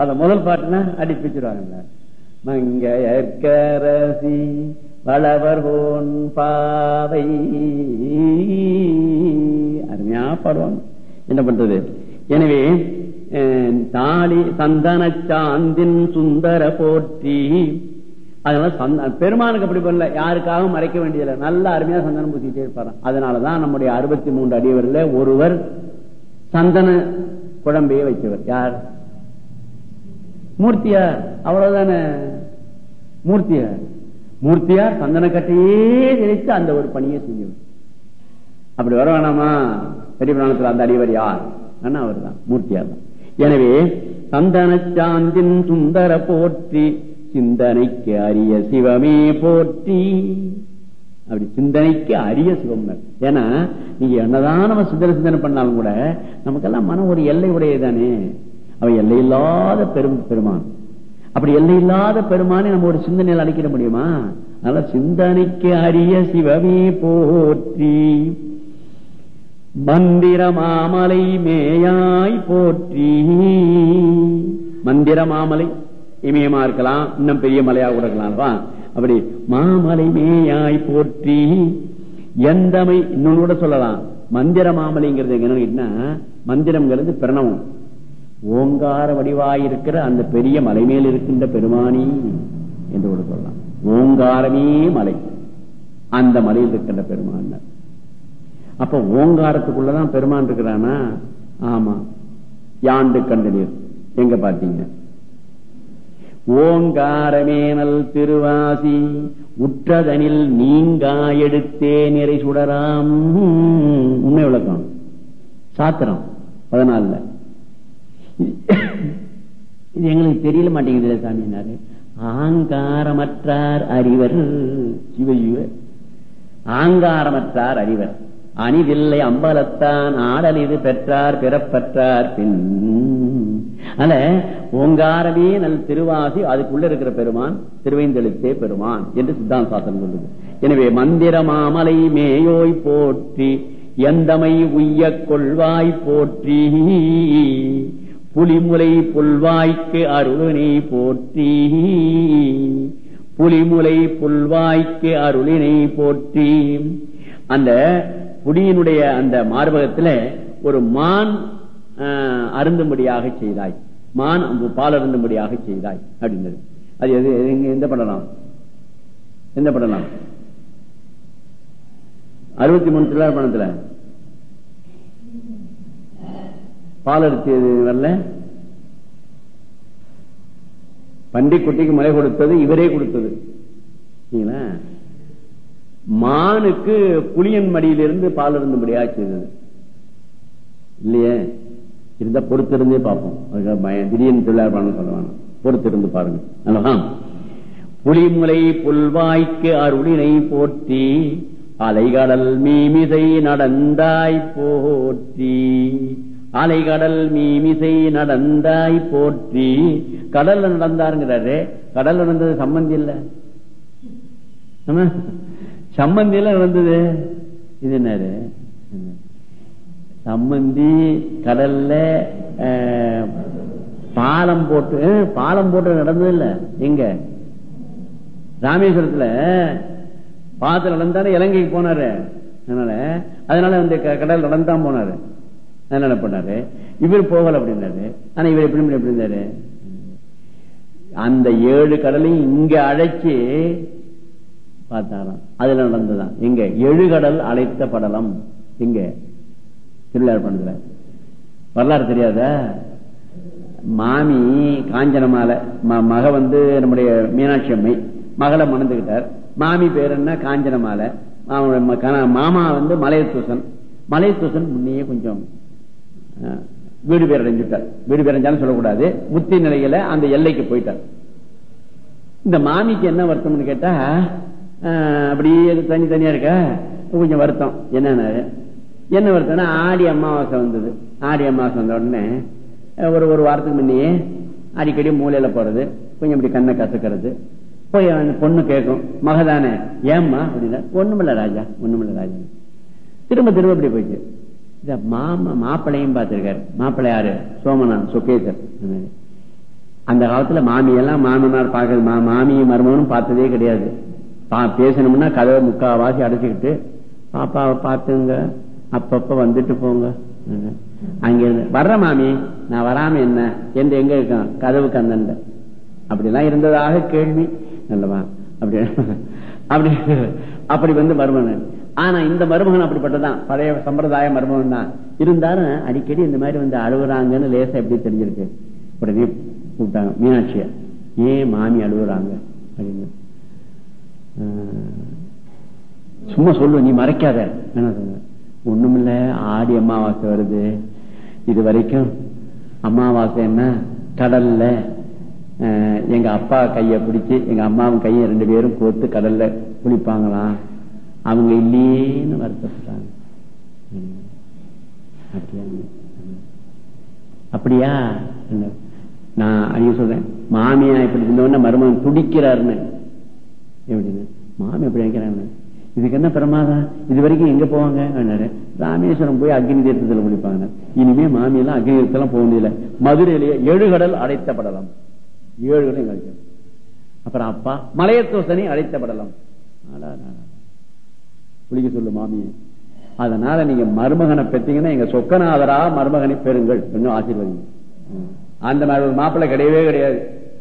அத முதல் பாட்டுனா அடி பிச்சுருவாங்க மங்கையற்கரசி வளவர் போன் பாவை. அருமையா பாடுவாங்க. என்ன பண்றது? எனவே தாலி சந்தன சாந்தின் சுந்தர போற்றி. அதனால பெருமானுக்கு அப்படி பண்ணல. யாருக்காகவும் மறைக்க வேண்டியதில்லை. நல்ல அருமையா சந்தனம் பூசிக்கிட்டே இருப்பாரு அதனாலதான் நம்முடைய அறுபத்தி மூன்று அடியவர்ல ஒருவர் சந்தன குழம்பையே வைத்தவர். யார்? மூர்த்தியார் அவ்வளவுதானே? மூர்த்தியார். மூர்த்தியார் சந்தன கட்டையே நினைத்து அந்த ஒரு பணியை செய்யவர் அப்படி வர வேணாமா? பெரிய புராணத்தில் அந்த அடிவர் யார்? அவர் தான் மூர்த்தியார் தான். எனவே சந்தன சாந்தின் சுந்தர போற்றி சிந்தனைக்கு அரிய சிவமே போற்றி. அப்படி சிந்தனைக்கு அரிய சிவம் ஏன்னா நீங்க என்னதான் நம்ம சிந்தனை சிந்தனை பண்ணாலும் கூட நமக்கெல்லாம் மனம் ஒரு எல்லை உடையதானே அவ எல்லையில்லாத பெரும் பெருமான். அப்படி எல்லையில்லாத பெருமானை நம்ம ஒரு சிந்தனையில் அழைக்கிட முடியுமா? அதனால சிந்தனைக்கு அரிய சிவமே போற்றி. மந்திர மாமலை மேயாய் போற்றி. மந்திர மாமலை இமயமா இருக்கலாம் இன்னும் பெரிய மலையா கூட இருக்கலாம் அப்படி மாமலை மேயாய் போற்றி. எந்தமை இன்னொன்னு கூட சொல்லலாம். மந்திர மாமலைங்கிறது என்னன்னு கேட்டீங்கன்னா, மந்திரம்ங்கிறது பிரணவம். ஓங்கார வடிவாயிருக்கிற அந்த பெரிய மலை மேல் இருக்கின்ற பெருமானி என்று கூட சொல்லலாம். ஓங்காரமே மலை. அந்த மலையில் இருக்கின்ற பெருமான். அப்ப ஓங்காரத்துக்குள்ளதான் பெருமான் இருக்கிறானா? ஆமா. யாண்டு கண்டனீர். எங்க பாத்தீங்க ஓங்காரமேனல் திருவாசி உற்றதனில் நீங்கா எடுத்தே நிறை சுடராம். உண்மை விளக்கம். சாத்திரம். பதினாலுல. இது எங்களுக்கு தெரியல மாட்டேங்குது சாமினாரு ஆங்காரமற்றார் அறிவர். சிவ ஆங்காரமற்றார் அறிவர். அணிதில்லை அம்பலத்தான் ஆடல் இது பெற்றார் பிறப்பற்றார் பின். அல்ல ஓங்காரமே நல் திருவாசி அதுக்குள்ள இருக்கிற பெருமான் திருவைந்தெழுத்தே பெருமான் என்று சித்தாந்த சாசனம் சொல்லுது. எனவே மந்திர மாமலை மேயோய் போற்றி எந்தமை உய்ய கொள்வாய் போற்றி. புலிமுலை புல்வாய்க்கு அருளினை போற்றி. புலிமுலை புல்வாய்க்கு அருளினை போற்றி. அந்த புடியினுடைய அந்த மார்பகத்துல ஒரு மான் அருந்தும்படியாக செய்தாய். மான் அந்த பால் அருந்தும்படியாக செய்தாய் அப்படின்றது. அது எது எங்க- எந்த படலாம்? எந்த படலாம்? அறுபத்தி மூணு திருவிழா பணத்துல பால் அடிச்சது வரல. பண்டி குட்டிக்கு முளை கொடுத்தது இவரே கொடுத்தது. மானுக்கு புளியன் மடியிலிருந்து பால் இருந்தும்படியா செய்தது. இல்லையே? இருந்தா பொறுத்திருந்தே பார்ப்போம். அதுக்காக பயம் திடீர்னு தொழிலாளர் சொல்லுவாங்க. பொறுத்திருந்து பாருங்க. புலிமுலை புல்வாய்க்கு அருளினை போற்றி அலைகடல் மீமிசை நடந்தாய் போற்றி. அலைகடல் மீமிசை நடந்தாய் போற்றி. கடல்ல நடந்தாருங்கிறாரு. கடல் நடந்தது சம்பந்தி இல்ல. ஆமா? சம்பந்தி நடந்தது. இது என்னரு சம்பந்தி கடல்ல அஹ், பாலம் போட்டு பாலம் போட்டு நடந்தது இல்ல. எங்க? ராமேஸ்வரத்துல பாத்து நடந்தாரு இலங்கைக்கு போனாரு. அதனால அதனால வந்து க- கடல் நடந்தான் போனாரு. அதனால பண்ணாரு? இவர் போகல அப்படின்னாரு. ஆனா இவர் எப்படி எப்படி இருந்தாரு? அந்த ஏழு கடலையும் இங்க அழைச்சு பார்த்தாராம். அதுல நடந்ததான் எங்க? எழுகடல் அழைத்த படலம். எங்க? திருவிழா பண்ணதுல வரலாறு தெரியாதா? மாமி காஞ்சன மாலை ம- மக வந்து நம்முடைய மீனாட்சி அம்மை மகளை மணந்துகிட்டார். மாமி பேர் என்ன? காஞ்சன மாலை அவனுடைய ம- மாமா வந்து மலையத்தூசன். மலையத்தூசன் முன்னையே கொஞ்சம் வீடு பேர் அடைஞ்சுட்டார். வீடு பேர் அடைஞ்சாலும் சொல்லக்கூடாது. முத்தி நிலையில அந்த எல்லைக்கு போயிட்டார். இந்த மாமிக்கு என்ன வருத்தம்னு கேட்டா அப்படியே தனி தனியா இருக்க? கொஞ்சம் வருத்தம். என்னன்னா என்ன வருத்தம்னா ஆடி அமாவாசை வந்தது. ஆடி அமாவாசை வந்த உடனே ஒரு ஒரு வாரத்துக்கு முன்னையே அடிக்கடி மூலையில போறது. கொஞ்சம் இப்படி கண்ணை கசக்கிறது. போய் அந்த பொண்ணு கேட்கும் மகதானே ஏம்மா? அப்படின்னா ஒண்ணுமில்ல ராஜா ஒண்ணுமில்ல ராஜா. திரும்ப திரும்ப இப்படி போயிடுச்சு இந்த மாமா மாப்பிள்ளையும் பார்த்திருக்காரு. மாப்பிள்ளை யாரு? சோமனான் சுகேசர். அந்த காலத்துல மாமியெல்லாம் மாமனார் பார்க்கறது மா மாமியும் மருமகனும் பார்த்ததே கிடையாது. பா- பேசணும்னா கதவை முக்காவாசி அடைச்சுக்கிட்டு பாப்பாவை பார்த்துங்க. அப்பப்ப வந்துட்டு போங்க. அங்க இருந்து வர்ற மாமி நான் வராம என்ன? என்று எங்க இருக்கான்? கதவு கந்தன் அப்படிலாம் இருந்ததாக கேள்வி. நல்லவா? அப்படி அப்படி அப்படி வந்து மருமகன். ஆனா இந்த மருமகன் அப்படிப்பட்டதான் பழைய சம்பிரதாய மருமகன் தான் இருந்தாலும் அடிக்கடி இந்த மாதிரி வந்து அழுகுறாங்கன்னு லேசா எப்படி தெரிஞ்சிருக்கு? உடனே கூப்பிட்டாங்க மீனாட்சிய ஏன் மாமி அழுகுறாங்க? அப்படின்னு. ஆஹ், சும்மா சொல்லு நீ மறைக்காத. என்ன ஒண்ணுமில்ல ஆடி அமாவாசை வருது. இது வரைக்கும் அமாவாசை என்ன? கடல்ல எங்க அப்பா கைய பிடிச்சு எங்க அம்மாவும் கையை ரெண்டு பேரும் கோர்த்து கடல்ல குளிப்பாங்களாம். அவங்க இல்லேன்னு வருத்தப்படுறாங்க அப்படியா? அப்படியா? நான் சொல்றேன். மாமியா இப்படி இருந்தோடனே மருமகன் துடிக்கிறாருன்னு. எப்படின்னு? மாமி எப்படி நினைக்கிறாங்க இதுக்கு என்ன பிரமாதம் இது வரைக்கும் எங்க போவாங்க? ராமேஸ்வரம் போய் அக்னி தீர்த்தத்துல குளிப்பாங்க. இனிமே மாமி எல்லாம் அக்னி தீர்த்தம் போக முடியல. மதுரையிலேயே ஏழு கடல் அடைத்தப்படலாம். ஏழு கடல் அப்புறம் அப்பா மலையத்தோசனை அழைத்தப்படலாம் ஆடா குளிக்க சொல்லு மாமியை அதனால நீங்க மருமகனை பெற்றீங்கன்னா எங்க சொக்கநாதரா மருமகனை பெறுங்கள். கொஞ்சம் ஆசீர்வதிங்க. அந்த மாதிரி ஒரு மாப்பிள்ளை கிடையவே கிடையாது.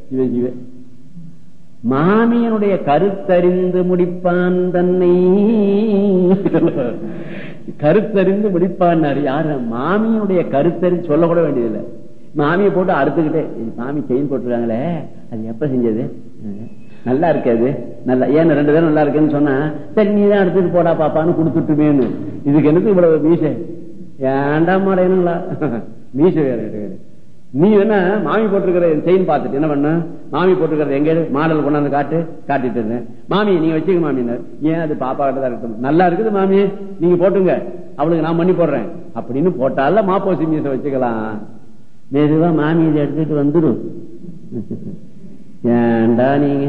சிவ சிவ மாமியனுடைய கருத்தறிந்து முடிப்பான் தன்னை. கருத்தறிந்து முடிப்பான் யாரு? மாமியனுடைய கருத்தறிந்து சொல்லக்கூட வேண்டியதில்லை. மாமியை போட்டு அறுத்துக்கிட்டே மாமி செயின் போட்டுருக்காங்களே. அது எப்ப செஞ்சது? நல்லா இருக்காது நல்லா ஏன் ரெண்டு பேரும் நல்லா இருக்குன்னு சொன்னா சரி நீ தான் எடுத்துட்டு போடா பாப்பான்னு கொடுத்துட்டுமேன்னு. இதுக்கு எனக்கு இவ்வளவு மீசை? ஏண்டா மாடேனுங்களா மீசை வேற கிடையாது நீ வேணா மாமி போட்டிருக்கிற செயின் பார்த்துட்டு என்ன பண்ண? மாமி போட்டிருக்கிறது எங்க? மாடல் கொண்டாந்து காட்டு காட்டிட்டு இருந்தேன் மாமி நீங்க வச்சுக்க மாமியார் ஏன் அது பாப்பா கிட்ட தான் இருக்கும் நல்லா இருக்குது மாமி. நீங்க போட்டுங்க. அவளுக்கு நான் பண்ணி போடுறேன். அப்படின்னு போட்டால மாப்போசி மீசை வச்சுக்கலாம். மெதுவா மாமி இதை எடுத்துட்டு வந்துடும் ஏன்டா நீங்க?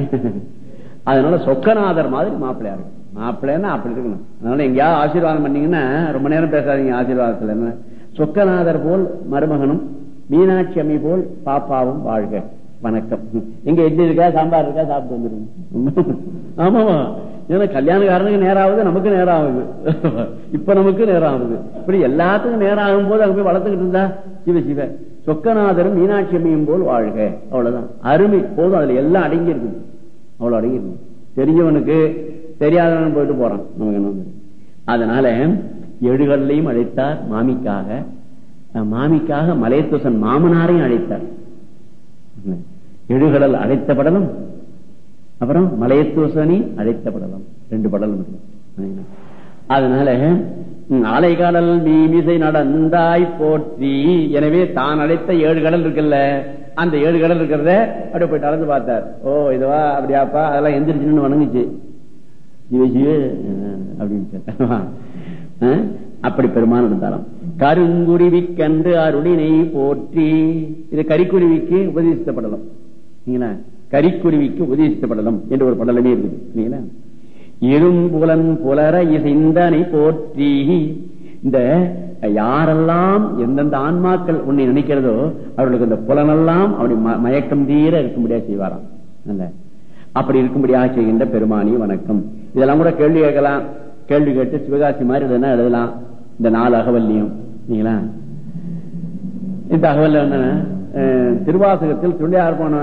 அதனால சொக்கநாதர் மாதிரி மாப்பிள்ளையா இருக்கு மாப்பிள்ளைன்னா அப்படி இருக்கணும். அதனால எங்கேயாவது ஆசீர்வாதம் பண்ணீங்கன்னா ரொம்ப நேரம் பேசாதீங்க ஆசீர்வாதத்துல. என்ன சொக்கநாதர் போல் மருமகனும் மீனாட்சி அம்மி போல் பாப்பாவும் வாழ்க. வணக்கம். எங்க எட்டு இருக்கா சாம்பார் இருக்கா சாப்பிட்டு வந்துருங்க. ஆமாமா. ஏன்னா கல்யாணக்காரனுக்கு நேரம் ஆகுது நமக்கு நேரம் ஆகுது இப்ப நமக்கு நேரம் ஆகுது இப்படி எல்லாத்துக்கும் நேரம் ஆகும் போது அங்க போய் வளர்த்துக்கிட்டு இருந்தா? சிவ சிவ. சொக்கநாதரும் மீனாட்சி அம்மையும் போல் வாழ்க. அவ்வளவுதான். அருமை. போதும் அதுல எல்லாம் அடங்கி இருக்குது அவ்வளவு அடங்கி இருக்குது தெரிஞ்சவனுக்கு தெரியாதவன் போயிட்டு போறான். நமக்கு என்ன அதனால எழுகல்லையும் அழைத்தார் மாமிக்காக. மாமிக்காக மலையத்துசன் மாமனாரையும் அழைத்தார். எழுகடல் அழைத்த படலம் அப்புறம் மலையத்துவசனி அழைத்த படலம். ரெண்டு படலம் அதனால அலைகடல் மீமிசை நடந்தாய் போற்றி. எனவே தான் அழைத்த ஏழு கடல் இருக்குல்ல அந்த ஏழு கடல் இருக்கிறத அப்படியே போயிட்டு அளந்து பார்த்தார். ஓ இதுவா அப்படியாப்பா அதெல்லாம் எந்திரிச்சுன்னு வணங்குச்சு. அப்படின்னு அப்படி பெருமான் இருந்தாராம். கருங்குருவி கண்டு அருளினை போற்றி. இது கரிக்குருவிக்கு உபதேசித்த படலம் கரிக்குருவிக்கு உபதேசித்த படலம் என்று ஒரு படலமே இருக்குது. இரும்புலன் புலர இசைந்தனை போற்றி. இந்த யாரெல்லாம் எந்தெந்த ஆன்மாக்கள் உன்னை நினைக்கிறதோ அவர்களுக்கு இந்த புலனெல்லாம் அப்படி ம- மயக்கம் தீர இருக்கும்படியா செய்வாராம். அப்படி இருக்கும்படியாக செய்கின்ற பெருமானி வணக்கம். இதெல்லாம் கூட கேள்வி கேட்கலாம். கேள்வி கேட்டு சிவகாசி மாதிரி எதுனா எழுதலாம்? இந்த நாலு அகவல்யம் நீங்களா இந்த அகவல்ல என்ன அஹ், திருவாசகத்தில் திருவிளையாடர் போன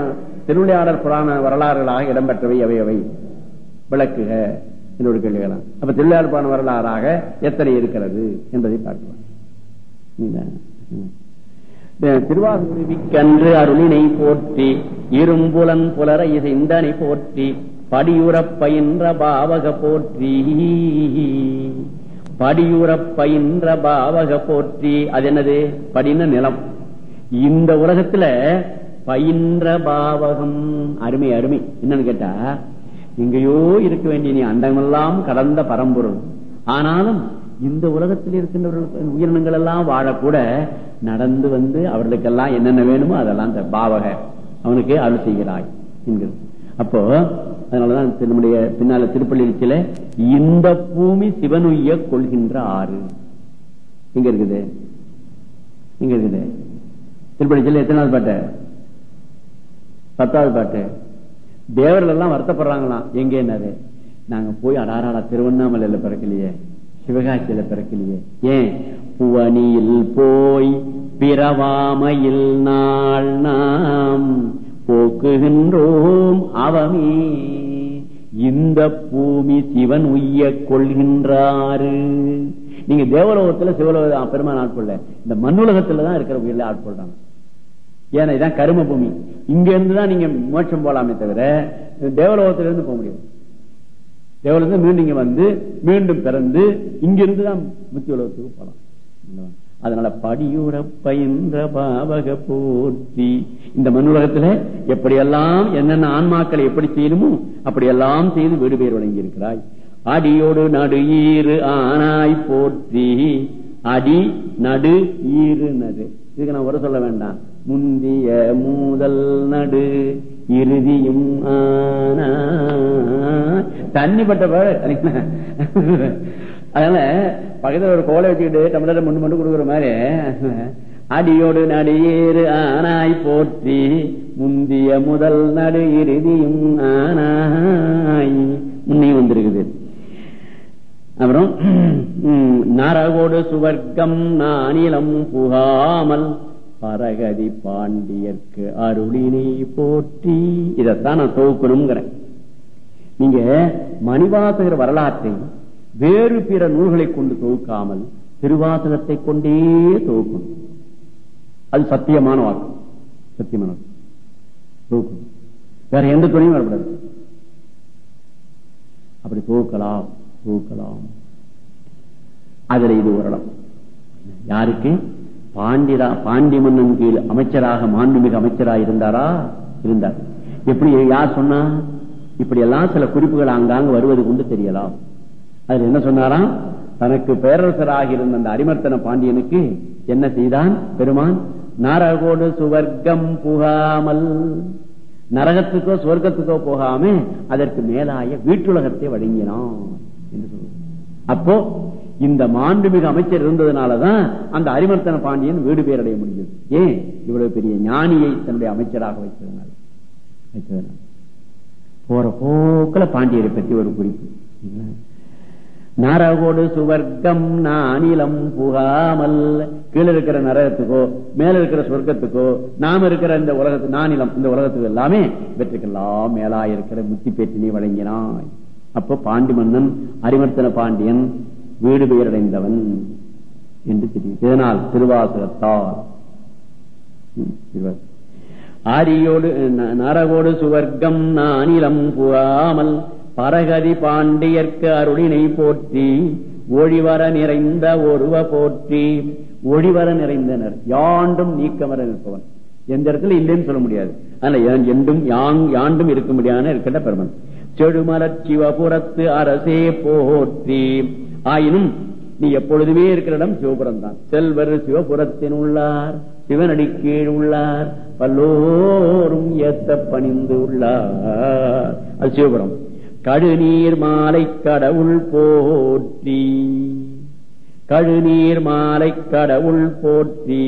திருவிளையாடர் புராண வரலாறுகளாக இடம்பெற்றவை அவை அவை. விளக்குக. என்று ஒரு அப்ப திருவிளையாடர் வரலாறாக எத்தனை இருக்கிறது என்பதை பார்க்கலாம். சரிங்களா? அருளினை போற்றி இரும்புலன் புலர இசைந்தனை போற்றி படியுறப்பயின்ற பாவக போற்றி. படியுறப்பயின்ற பாவக போற்றி. அது என்னது? படின நிலம். இந்த உலகத்துல பயின்ற பாவகம் அருமை அருமை. என்னன்னு கேட்டா எங்கேயோ இருக்க வேண்டிய நீ அண்டமெல்லாம் கடந்த பரம்பொருள். ஆனாலும் இந்த உலகத்தில் இருக்கின்றவர்கள் உயிரினங்கள் எல்லாம் வாழக்கூட நடந்து வந்து அவர்களுக்கெல்லாம் என்னென்ன வேணுமோ அதெல்லாம் இந்த பாவக. அவனுக்கு அருள் செய்கிறாய் என்கிறது. அப்போ அதனாலதான் நம்முடைய பின்னால திருப்பள்ளியில இந்த பூமி சிவனுய்ய கொள்கின்ற ஆறு. எங்க இருக்குது? எங்க இருக்குது? திருப்பள்ளிச்சில எத்தனாவது பாட்டு? பத்தாவது பாட்டு. தேவர்கள் எல்லாம் வருத்தப்படுறாங்களாம் எங்கேன்னாரு நாங்க போய் அடாராடா திருவண்ணாமலையில பிறக்கலையே. சிவகாசியில பிறக்கலையே. ஏன்? புவனியில் போய் பிறவாமையில் நாள் நாம் போக்குகின்றோம் அவமே. இந்த பூமி சிவன் உய்ய கொள்கின்றாரு. நீங்க தேவலோகத்துல சிவலோக பெருமான் ஆட்கொள்ள. இந்த மண்ணுலகத்துலதான் இருக்கிற உயிரில ஆட்கொள்றாங்க. ஏன்னா இதான் கரும பூமி இங்க இருந்துதான் நீங்க மோட்சம் போலாமே தவிர தேவலோகத்திலிருந்து போக முடியாது. தேவலோகத்துல மீண்டும் இங்க வந்து மீண்டும் பிறந்து இங்கிருந்து தான் முத்தி உலகத்துக்கு போலாம். அதனால படியுற பயின்ற பாவக போற்றி இந்த மண்ணுலகத்துல எப்படியெல்லாம் என்னென்ன ஆன்மாக்களை எப்படி செய்யணுமோ அப்படியெல்லாம் செய்து வீடு பேர் வழங்கி இருக்கிறாய் அடியோடு நடு ஈறு ஆனாய் போற்றி. அடி நடு ஈறு நடு. இதுக்கு நான் வர சொல்ல வேண்டாம். முந்திய மூதல் நடு இறுதியும் ஆனா. தண்ணி பட்ட அதனால பக்கத்துல ஒரு கோலை வச்சுக்கிட்டு தமிழர் மண்ணு மண்ணு கொடுக்குற மாதிரி அடியோடு நடிகேறு ஆனாய் போற்றி முந்திய முதல் நடு இறுதியும் ஆனாய். முன்னே வந்திருக்குது. அப்புறம் நரகோடு சுவர்க்கம் நானிலம் புகாமல் பரகதி பாண்டியர்க்கு அருளினை போற்றி. இதைத்தான் நான் தொகுக்கணுங்கிறேன் நீங்க மணிவாசகர் வரலாற்றை வேறு பிற நூல்களை கொண்டு தொகுக்காமல் திருவாசகத்தை கொண்டே தொகுக்கணும். அது சத்தியமான வாக்கு. சத்தியமான வாக்கு. தொகுக்கணும். வேற எந்த துணையும் வரப்படாது அப்படி தொகுக்கலாம் தொகுக்கலாம். அதுல இது வரலாம் யாருக்கு? பாண்டிரா பாண்டி மன்னன் கீழ் அமைச்சராக மாண்புமிகு அமைச்சராக இருந்தாரா? இருந்தார். எப்படி யார் சொன்னா? இப்படி எல்லாம் சில குறிப்புகள் அங்காங்க வருவது கொண்டு தெரியலாம். அதுல என்ன சொன்னாராம்? தனக்கு பேரரசராக இருந்த அந்த அரிமர்த்தன பாண்டியனுக்கு என்ன செய்தான்? பெருமான் நரகோடு சுவர்க்கம் புகாமல். நரகத்துக்கோ சுவர்க்கத்துக்கோ போகாம அதற்கு மேலாய வீட்டுலகத்தை வழங்கினான் என்று சொல்லுவோம் அப்போ இந்த மாண்புமிகு அமைச்சர் இருந்ததுனாலதான் அந்த அரிமர்த்தன பாண்டியன் வீடு பேரடைய முடிஞ்சது. ஏன்? இவ்வளவு பெரிய ஞானியை தன்னுடைய அமைச்சராக வைத்ததுனால. வைத்ததுனால. போற போக்கில் பாண்டியரை பற்றி ஒரு குறிப்பு. நரகோடு சுவர்க்கம் நானிலம் புகாமல். கீழே இருக்கிற நரகத்துக்கோ மேல இருக்கிற சொர்க்கத்துக்கோ நாம இருக்கிற இந்த உலகத்து நானிலம் இந்த உலகத்துக்கு எல்லாமே இவற்றுக்கெல்லாம் மேலா இருக்கிற முத்தி பேட்டினை வழங்கினாய். அப்போ பாண்டி மன்னன் அரிமர்த்தன பாண்டியன் வீடு பெயரடைந்தவன் என்று தெரியும். இதனால் திருவாசகத்தால் ஆரியோடு நரகோடு சுவர்க்கம் நானிலம் புகாமல் பரகதி பாண்டியர்க்கு அருளினை போற்றி ஒழிவர நிறைந்த ஒருவ போற்றி ஒழிவர நிறைந்தனர். யாண்டும் நீக்கமர நிற்பவன். எந்த இடத்துல இல்லைன்னு சொல்ல முடியாது. அதனால எண்டும் யாங் யாண்டும் இருக்க முடியாத இருக்கின்ற பெருமன். செடுமலர் சிவபுரத்து அரசே போற்றி ஆயினும் நீ எப்பொழுதுமே இருக்கிற இடம் சிவபுரம் தான் செல்வர் சிவபுரத்தின் உள்ளார் சிவனடி கீழ் உள்ளார் பல்லோரும் ஏத்த பணிந்து உள்ளார் அது சிவபுரம். கழுநீர் மாலை கடவுள் போற்றி கழுநீர் மாலை கடவுள் போற்றி.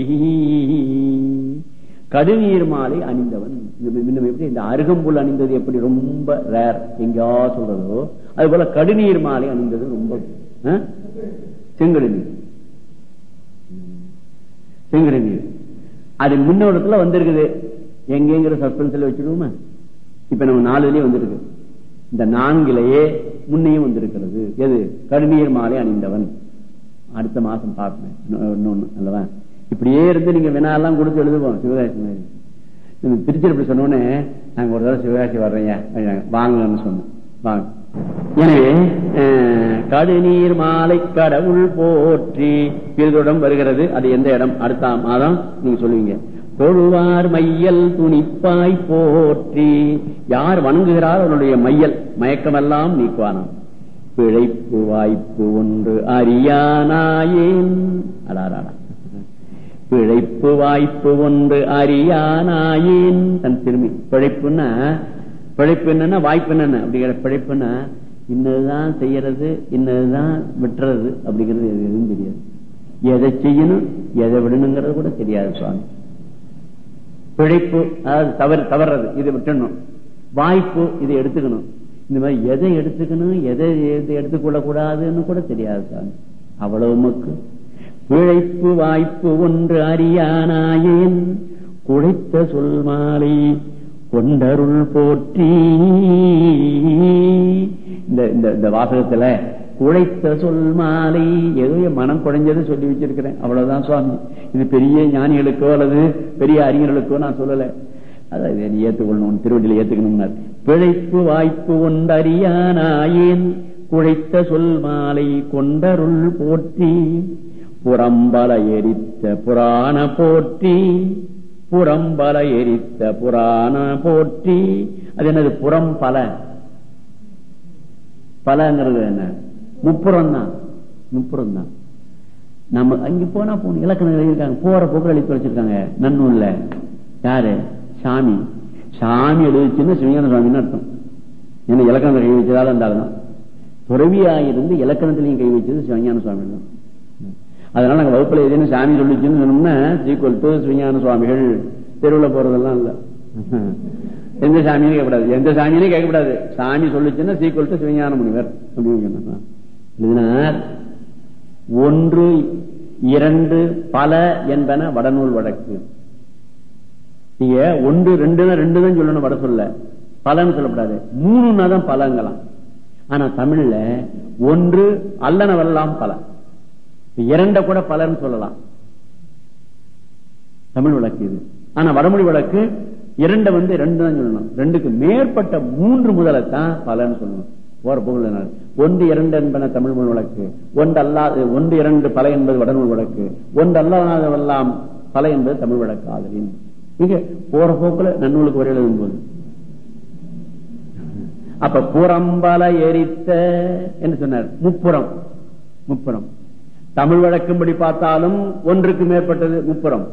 கடுநீர் மாலை அணிந்தவன். எப்படி இந்த அருகம்புல் அணிந்தது எப்படி ரொம்ப ரேர் எங்கயா சொல்றதோ அது போல கடுநீர் மாலை அணிந்தது ரொம்ப செங்கடு நீர் செங்கடு நீர் அது முன்னோட்டத்துல வந்திருக்குது. எங்கேங்கிற சஸ்பென்ஸ்ல வச்சிருவோமா இப்ப நம்ம நாலுலயே வந்திருக்கு. இந்த நான்கிலேயே முன்னையும் வந்திருக்கிறது. எது? கடுநீர் மாலை அணிந்தவன். அடுத்த மாசம் பார்ப்பேன். இன்னொன்னு அல்லவா? இப்படியே இருந்து நீங்க வினாலாம் கொடுத்து எழுதுவோம். சிவகாசி மாதிரி. திருச்சி இப்படி சொன்னோடனே நாங்க ஒரு தடவை சிவகாசி வர்றேன். வாங்கன்னு சொன்னோம். வாங்க. எனவே கடுநீர் மாலை கடவுள் போற்றி. பிறகுடன் வருகிறது. அது எந்த இடம்? அடுத்த மாதம் நீங்க சொல்லுவீங்க. தொழுவார் மையல் துணிப்பாய் போற்றி. யார் வணங்குகிறார் அவனுடைய மையல். மயக்கமெல்லாம் நீக்குவானாம் பிழைப்பு வாய்ப்பு ஒன்று அறியானாயேன். அடாராடா பிழைப்பு வாய்ப்பு ஒன்று அறியானாயேன். தன் திரும்பி. பிழைப்புன்னா பிழைப்பு என்னன்னா வாய்ப்பு என்னன்னு? அப்படிங்கிற பிழைப்புன்னா இன்னதுதான் செய்யறது இன்னதுதான் விட்டுறது அப்படிங்கிறது எதுவும் தெரியாது. எதை செய்யணும் எதை விடணுங்கிறது கூட தெரியாது சுவாமி. பிழைப்பு அதாவது தவறு தவறது இதை விட்டுணும் வாய்ப்பு இதை எடுத்துக்கணும். இந்த மாதிரி எதை எடுத்துக்கணும் எதை எதை எடுத்துக்கொள்ள கூடாதுன்னு கூட தெரியாது சாமி அவ்வளவு மக்கு. பிழைப்பு வாய்ப்பு ஒன்று அறியானாயேன் குழைத்த சொல் மாலை கொண்டருள் போற்றி. இந்த இந்த இந்த வாசகத்துல குழைத்த சொல் மாலை ஏதோ மனம் குறைஞ்சது சொல்லி வச்சிருக்கிறேன். அவ்வளவுதான் சுவாமி. இது பெரிய ஞானிகளுக்கோ அல்லது பெரிய அறிஞர்களுக்கோ நான் சொல்லல. அதாவது ஏத்துக்கொள்ளணும் திருவள்ளியில் ஏத்துக்கணும் பிழைப்பு வாய்ப்பு ஒன்றறியானாயேன் குழைத்த சொல் மாலை கொண்டருள் போற்றி. புறம்பல எரித்த புராண போற்றி. புறம்பல எரித்த புராண போற்றி. அது என்னது? புறம் பல பலங்கிறது என்ன? முப்புறம் தான் முப்புறம் தான் நம்ம அங்க போனா போன இலக்கணம் எழுதியிருக்காங்க. போற போக்கு எழுதி வச்சிருக்காங்க. நன்னூல்ல. யாரு? சாமி. சாமி எழுதிச்சுன்னு சிவஞான சுவாமின்னு அர்த்தம்? என்ன இலக்கணத்தை கை வச்சதால இருந்தாலும் துறவியாயிருந்து இலக்கணத்திலையும் கை வச்சது சிவஞான சுவாமி தான். அதனால நாங்க வகுப்புல எதுன்னு சாமி சொல்லிச்சுன்னு சொன்னோம்னா சீக்குவல் டு சிவஞான சுவாமிகள் தெருவில் போறதெல்லாம் இல்ல. எந்த சாமியும் கேட்கக்கூடாது. எந்த சாமியும் கேட்கக்கூடாது. சாமி சொல்லிச்சுன்னா சீக்குவல் டு சிவஞான முனிவர் அப்படின்னு எழுதினார் ஒன்று இரண்டு பல என்பன வடநூல் வழக்கு நீங்க ஒன்று ரெண்டுன்னா ரெண்டு தான் சொல்லணும் வட சொல்ல. பலன்னு சொல்லப்படாது மூணுன்னா தான் பலங்கலாம் ஆனா தமிழ்ல ஒன்று அல்லனவெல்லாம் பல. இரண்ட கூட பலன்னு சொல்லலாம். தமிழ் வழக்கு இது. ஆனா வடமொழி வழக்கு இரண்ட வந்து ரெண்டு தான் சொல்லணும். ரெண்டுக்கு மேற்பட்ட மூன்று முதலைத்தான் பலன்னு சொல்லணும். போற புகழ் ஒன்று இரண்டு என்பன தமிழ் மொழி வழக்கு. ஒன்று அல்லாத ஒன்று இரண்டு பல என்பது வடநூல் வழக்கு. ஒன்று அல்லாதவெல்லாம் பல என்பது தமிழ் வழக்கு ஆதரின். மிக போற போக்குல நன்னூலுக்கு ஒரு எழுதும் போது அப்ப புறம்பல எரித்த என்று சொன்னார்? முப்புறம். முப்புறம். தமிழ் வழக்கும்படி பார்த்தாலும் ஒன்றுக்கு மேற்பட்டது முப்புறம்.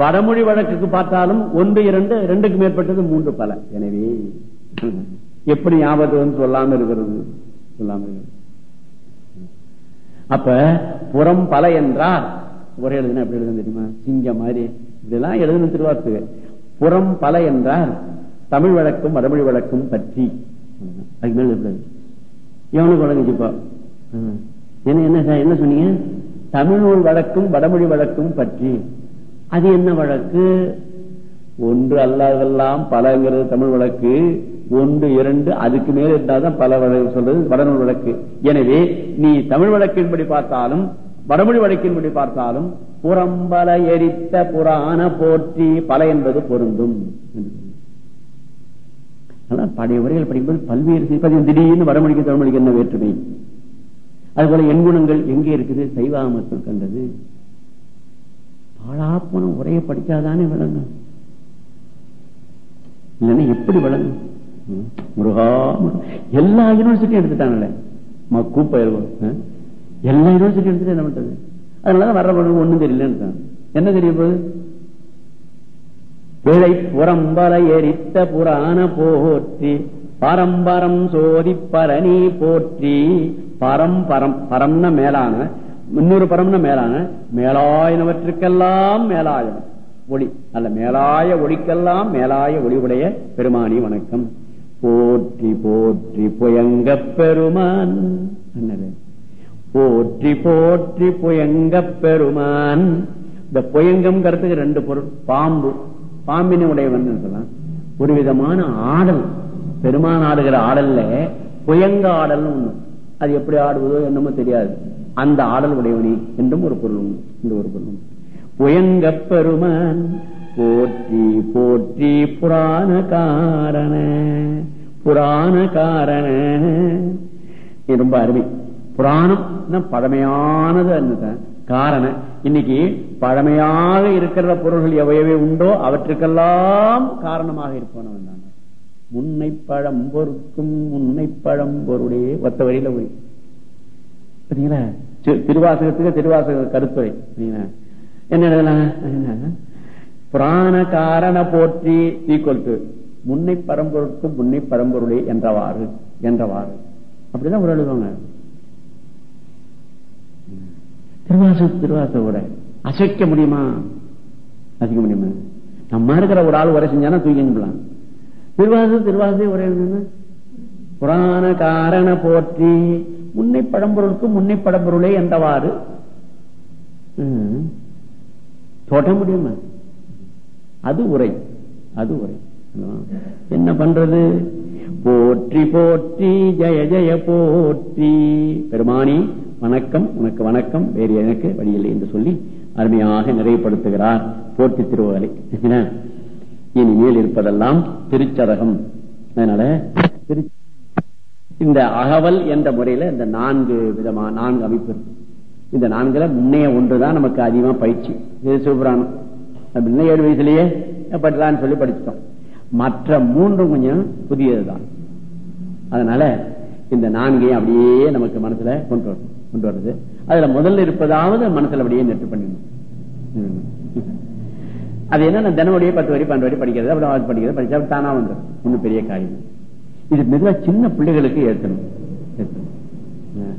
வடமொழி வழக்குக்கு பார்த்தாலும் ஒன்று இரண்டு ரெண்டுக்கு மேற்பட்டது மூன்று பல. எனவே எப்படி ஞாபகத்து வந்து சொல்லாம இருக்கிறது? சொல்லாம இருக்கிறது. அப்ப புறம் பல என்றால் ஒரே எழுதுனா எப்படி எழுதுன்னு தெரியுமா? சிங்க மாதிரி. இதெல்லாம் எழுதுன திருவார்த்து புறம் பல என்றால் தமிழ் வழக்கும் வடமொழி வழக்கும் பற்றி. அதுக்கு மேல எப்படி? எவனுக்கு வழங்குச்சுப்பா என்ன என்ன என்ன சொன்னீங்க? தமிழ் நூல் வழக்கும் வடமொழி வழக்கும் பற்றி. அது என்ன வழக்கு? ஒன்று அல்லாதெல்லாம் பலங்கிறது தமிழ் வழக்கு ஒன்று இரண்டு அதுக்கு மேல இருந்தால்தான் பல வழக்கு சொல்றது வடநூல் வழக்கு. எனவே நீ தமிழ் வழக்கின்படி பார்த்தாலும் வடமொழி வழக்கின்படி பார்த்தாலும் புறம்பல எரித்த புராண போற்றி பல என்பது பொருந்தும். பழைய உரைகள் படிக்கும்போது பல்வேறு திடீர்னு வடமொழிக்கு தமிழ்மொழிக்கு என்ன வேற்றுமை? அதுபோல எண்குணங்கள் எங்கே இருக்குது? சைவாமத்தில் கண்டது. பாழாப்போன உரையை படிச்சாதானே விளங்கும். இல்லைன்னா எப்படி விளங்கும்? முருகா எல்லா யூனிவர்சிட்டியும் எடுத்துட்டாங்கல்ல. மக்கு பயிர்வோம் எல்லா யூனிவர்சிட்டி எடுத்துட்டு என்ன பண்றது? அதனாலதான் வர்ற பொழுது ஒண்ணும் தெரியலன்னு என்ன தெரிய போகுது? பிழை புறம்பல எரித்த புராண போற்றி பரம்பரம் சோதி பரணி போற்றி பரம் பரம் பரம்ன மேலான இன்னொரு பரம்ன மேலான மேலாயினவற்றுக்கெல்லாம் மேலாயவன். ஒளி அல்ல மேலாய ஒளிக்கெல்லாம் மேலாய ஒளிவுடைய பெருமானி வணக்கம். போற்றி போற்றி புயங்க பெருமான் போற்றி போற்றி புயங்க பெருமான். இந்த புயங்கம் கருத்துக்கு ரெண்டு பொருள். பாம்பு பாம்பினை உடையவன் சொல்லலாம். ஒரு விதமான ஆடல். பெருமான் ஆடுகிற ஆடல்ல புயங்க ஆடல் ஒண்ணு. அது எப்படி ஆடுவதோ என்னமோ தெரியாது. அந்த ஆடல் உடையவனி என்றும் ஒரு பொருள் உண்டு இந்த ஒரு பொருள் புயங்க பெருமான் போற்றி போற்றி புராண காரண புராண காரண ரொம்ப அருமை. புராணம் பழமையானது காரணம் இன்னைக்கு பழமையாக இருக்கிற பொருள்கள் எவையவை உண்டோ அவற்றுக்கெல்லாம் காரணமாக இருப்பவன் தான். முன்னை பழம் பொருட்கும் முன்னை பழம் பொருளே ஒத்த வழியில போய். பாத்தீங்களா திருவாசகத்துக்கு திருவாசக கருத்துரை. என்ன எழுதலாம்? புராண காரண போற்றி ஈக்குவல் டு முன்னை பரம்பொருட்கும் முன்னை பரம்பொருளே என்றவாறு என்றவாறு. அப்படிதான் ஒரு எழுதுவாங்க. திருவாச திருவாச உரை. அசைக்க முடியுமா? அசைக்க முடியுமா? நம்ம இருக்கிற ஒரு ஆள் உரை செஞ்சானா தூக்கிக்கலாம் திருவாசு திருவாசு உரை புராண காரண போற்றி. முன்னை படம்பொருளுக்கு முன்னை படம்பொருளே என்றவாறு. தொட முடியுமா? அது உரை. அது உரை. என்ன பண்றது? போற்றி போற்றி ஜெய ஜெய போற்றி. பெருமானி வணக்கம். உனக்கு வணக்கம். வேறு எனக்கு வழியில்லை என்று சொல்லி அருமையாக நிறைவுபடுத்துகிறார் போற்றி திருவகலை இனிமேல் இருப்பதெல்லாம் திருச்சதகம் அதனால திரு இந்த அகவல் என்ற முறையில இந்த நான்கு விதமா நான்கு அமைப்பு. இருக்கு இந்த நான்குல முன்னைய ஒன்றுதான் நமக்கு அதிகமா பயிற்சி. இது சிவபுராணம் அப்படின்னா ஏழு வயசுலயே படிக்கலாம்னு சொல்லி படிச்சுட்டோம். மற்ற மூன்றும் கொஞ்சம் புதியதுதான். அதனால இந்த நான்கையும் அப்படியே நமக்கு மனசுல கொண்டு வரணும் கொண்டு வர்றது. அதுல முதல்ல இருப்பதாவது மனசுல அப்படியே நெட்டு பண்ணிடணும். அது என்ன தினமுடியே பத்து வரி பன்னெண்டு வரி படிக்கிறது அப்புறம் படிக்கிறது படிச்சா தானா வந்துடும் இன்னும் பெரிய காரியம். இது மெதுவா சின்ன பிள்ளைகளுக்கு ஏற்றணும். ஆஹ்.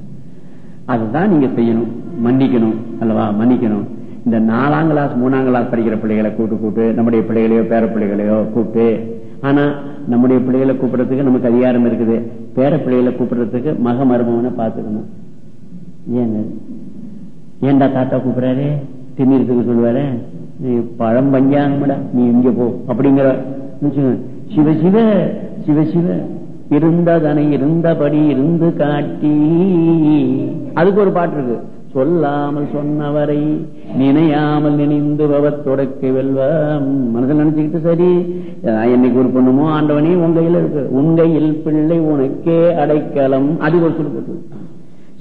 அதுதான் நீங்க செய்யணும். மன்னிக்கணும் அல்லவா? மன்னிக்கணும். இந்த நாலாம் கிளாஸ் மூணாம் கிளாஸ் படிக்கிற பிள்ளைகளை கூட்டு கூட்டு நம்முடைய பிள்ளைகளையோ பேர பிள்ளைகளையோ கூப்பிட்டு ஆனா நம்முடைய பிள்ளைகளை கூப்பிடுறதுக்கு நமக்கு அதிகாரம் இருக்குது. பேர பிள்ளைகளை கூப்பிடுறதுக்கு மக மருமவனை பாத்துக்கணும் ஏன்னு ஏன்டா தாத்தா கூப்பிடுறாரு? திமிரத்துக்கு சொல்லுவாரு? நீ பழம் பஞ்சாங்கடா நீ இங்க போ அப்படிங்கிற சிவசிவ சிவசிவ சிவ சிவ இருந்ததனை இருந்தபடி இருந்து காட்டி. அதுக்கு ஒரு பாட்டு இருக்கு. சொல்லாமல் சொன்னவரை நினையாமல் நினைந்து பவத்தொடக்க வெல்வம். மனசுல நினைச்சுக்கிட்டு சரி என்னைக்கு ஒரு பொண்ணுமோ ஆண்டவனே உன் கையில இருக்கு. உன் கையில் பிள்ளை உனக்கே அடைக்கலம். அது ஒரு சொல்லப்பட்டு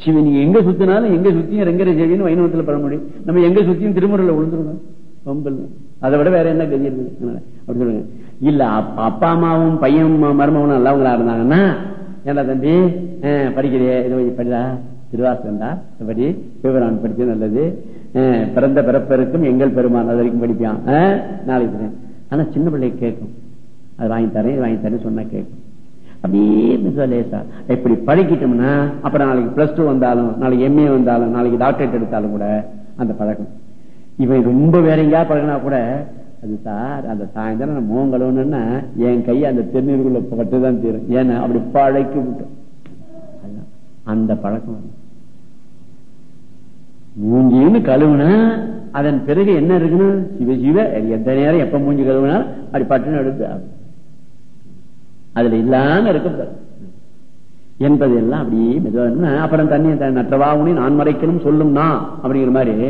சிவன் எங்க சுத்தினாலும் எங்க சுத்தியும் ரெங்கரை செவின்னு வைணவத்துல பழமொழி. முடியும் நம்ம எங்க சுத்தியும் திருமுறையில விழுந்துருவோம் பம்பல் அதை விட வேற என்ன கதி இருக்குது? அப்படி சொல்லுங்க. இல்ல அப்பா அம்மாவும் பையன் மருமகனும் நல்லவங்களா இருந்தாங்கன்னா ஏண்டா தம்பி? அஹ், படிக்கிறியே. இது போய் படிடா. திருவாசகண்டா படி. நல்லது. பிறந்த பிறப்பெருக்கும் எங்கள் பெருமான் அது வரைக்கும் படிப்பான். நாளைக்கு ஆனா சின்ன பிள்ளை கேட்கும். அது வாங்கி தரேன் வாங்கி தரேன் சொன்னா கேட்கும். அப்படியே லேசா. இப்படி படிக்கிட்டோம்னா அப்புறம் நாளைக்கு பிளஸ் டூ வந்தாலும் நாளைக்கு எம்ஏ வந்தாலும் நாளைக்கு டாக்டரேட் எடுத்தாலும் கூட அந்த பழக்கம். இவன் ரொம்ப வேற எங்கேயா பழகினா கூட அது சார் அந்த சாயந்தரம் நான் என் கை அந்த தென்னீருக்குள்ள பட்டுதான் தீரும். ஏன்னா அப்படி பழக்கி விட்டோம். அந்த பழக்கம் மூஞ்சின்னு கழுவுனா அதன் பிறகு என்ன இருக்குன்னு சிவ சிவ எந்த நேரம் எப்ப மூஞ்சி கழுவுனா அப்படி பட்டுன்னு எடுத்து அதுல இல்லாம இருக்க என்பது எல்லாம் அப்படியே மெதுவா அப்புறம் தண்ணி நற்றவாகுனி நான் மறைக்கணும் சொல்லும் நான் அப்படிங்கிற மாதிரி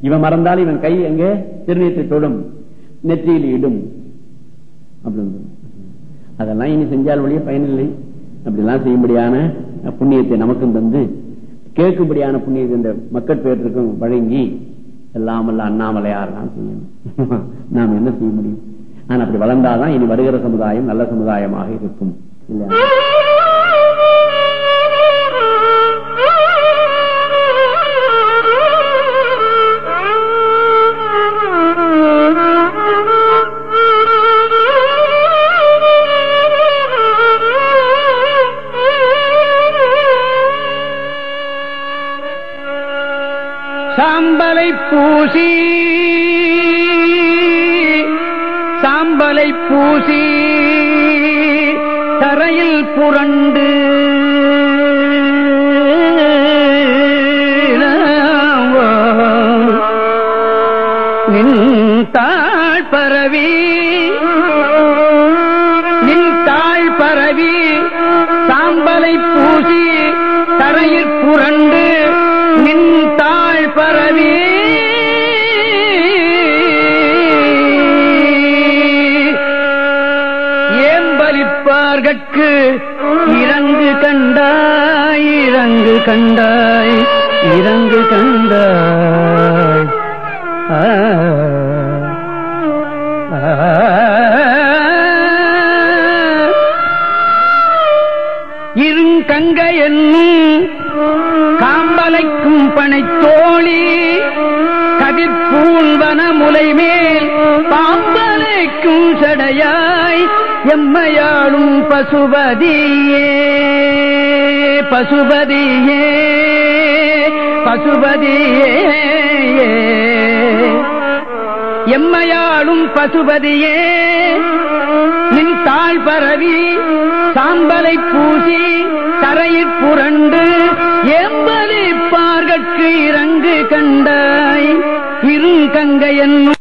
இவன் மறந்தாலும் இவன் கை எங்க? திருநீற்றை தொடும். நெற்றியில் இடும் அப்படின்னு அதெல்லாம் இனி செஞ்சால் வழியே பயனில்லை. அப்படிலாம் செய்யும்படியான புண்ணியத்தை நமக்கும் தந்து கேட்கும்படியான புண்ணியத்தை இந்த மக்கள் பேருக்கும் வழங்கி எல்லாம் அல்ல அண்ணாமலையாரெல்லாம் செய்யணும். நாம் என்ன செய்ய முடியும்? ஆனா அப்படி வளர்ந்தாதான் இனி வருகிற சமுதாயம் நல்ல சமுதாயமாக இருக்கும். இல்லையா? சாம்பலை பூசி சாம்பலை பூசி தரையில் புரண்டு நின் தாழ் பரவி. ஏம்பலிப்பார்கட்கு இறங்கு கண்டாய் இறங்கு கண்டாய் இறங்கு கண்டாய். ஆ இருங்கங்க என்னும் காம்பலைக்கும் பனைத்தோழி கதிர்பூன்வன முலைமே மேல் சடையாய் எம்மையாளும் பசுபதியே பசுபதியே பசுபதியே. எம்மையாளும் பசுபதியே நின் தாழ் பரவி சாம்பலை பூசி தரையிற் புரண்டு எம்பலிப்பார்கட்கு இறங்கு கண்டாய். இருங்கங்க என்னும்